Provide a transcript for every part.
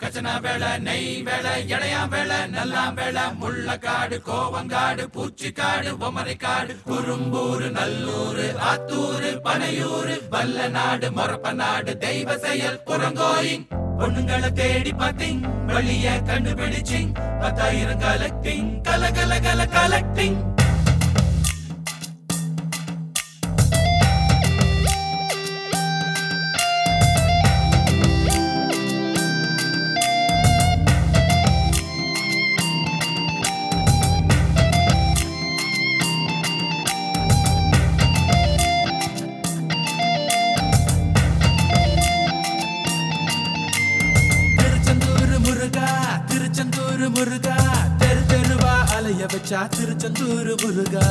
கச்சனா வேலை நெய் வேலை இளையா வேலை நல்லா வேலை முள்ளக்காடு கோவங்காடு பூச்சிக்காடு பொமரைக்காடு குறும்பூரு நல்லூரு ஆத்தூரு பனையூரு வல்ல நாடு மொரப்ப நாடு தெய்வ செயல் புறங்கோயிங். பொண்ணுங்களை தேடி பார்த்தீங் வழிய கண்டுபிடிச்சிங் பத்தாயிரம் கலெக்டிங் கல கல கல கலெக்டிங் வச்சா திருச்செந்தூர் முருகா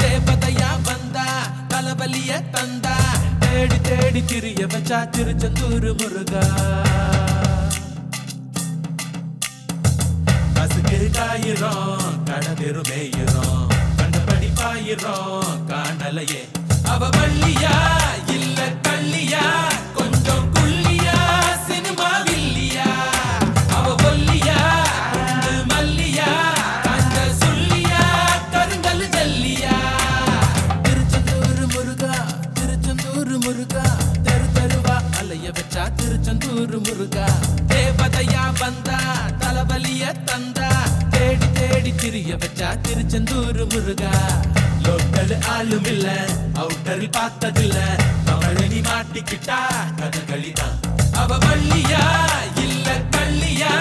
தேவதையா வந்தா தலபலிய தந்தா தேடி தேடி திரிய வச்சா திருச்செந்தூர் முருகா பசுக்கு காயிரும் கடதெரு மேயிரும் கண்டபடி பாயிரும் காணலையே அவ வள்ளியா இல்ல கள்ளியா ராஜா திருச்செந்தூர் முருகா. தேவதையா வந்தா தலவலிய தந்தா. தேடி தேடி திரிய வச்சா திருச்செந்தூர் முருகா. லோக்கல் ஆளும் இல்ல அவுட்டரில் பார்த்ததில்ல. அவளி மாட்டிக்கிட்டா கதகளிதான் அவ வள்ளியா இல்ல கள்ளியா?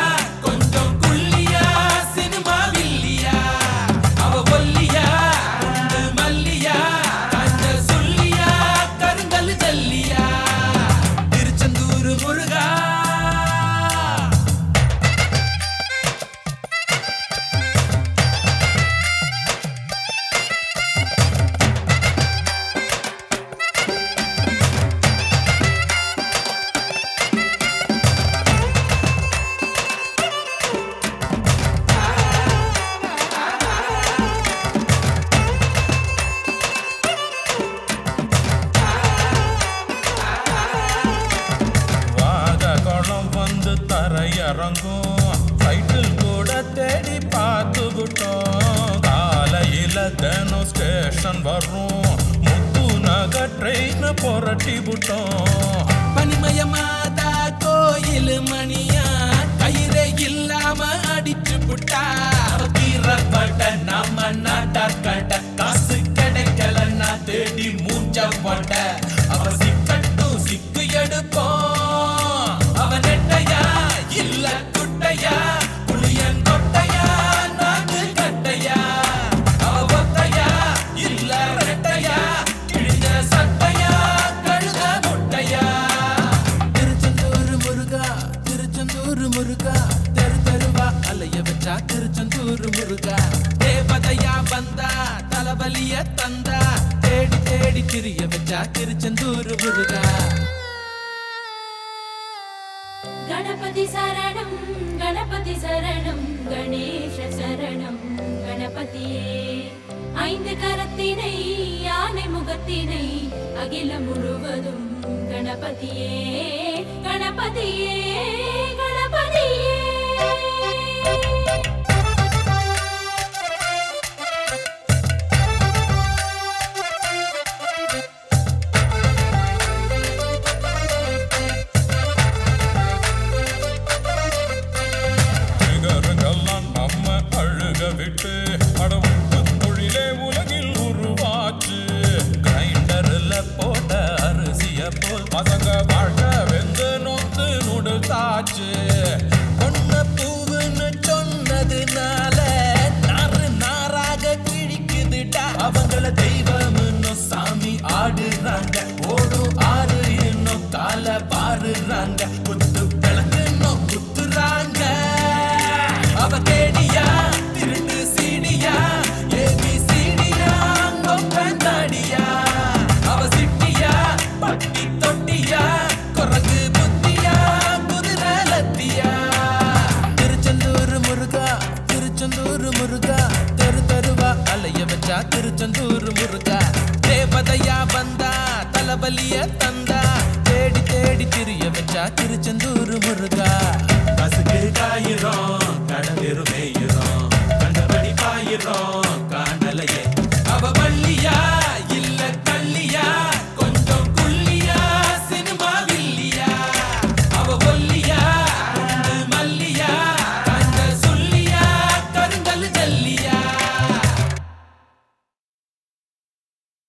வந்து தரையிறங்கும். சைட்டில் கூட தேடி பார்த்து விட்டோம். காலையில தினம் ஸ்டேஷன் வரும். முத்து நகர் ட்ரெயின் புரட்டி விட்டோம். வலிய தந்தா. தேடி தேடி திரிய வச்சா திருச்செந்தூர் முருகா. கணபதி சரணம் கணபதி சரணம் கணேஷ சரணம் கணபதியே. ஐந்து கரத்தினை யானை முகத்தினை அகிலம் முழுவதும் கணபதியே கணபதியே. விட்டு அடவுட்டு தொழிலே உலகில் உருவாச்சு. கிரைண்டர்ல போட்ட அரிசிய போல் பசங்க வாழ்க்கை வெந்து நொந்து நுடுத்தாச்சு பலிய தந்தா. தேடி தேடி திரிய வச்சா திருச்செந்தூர் முருகா. பசுக்கு காயிரும் கடலிரு மேயிரும்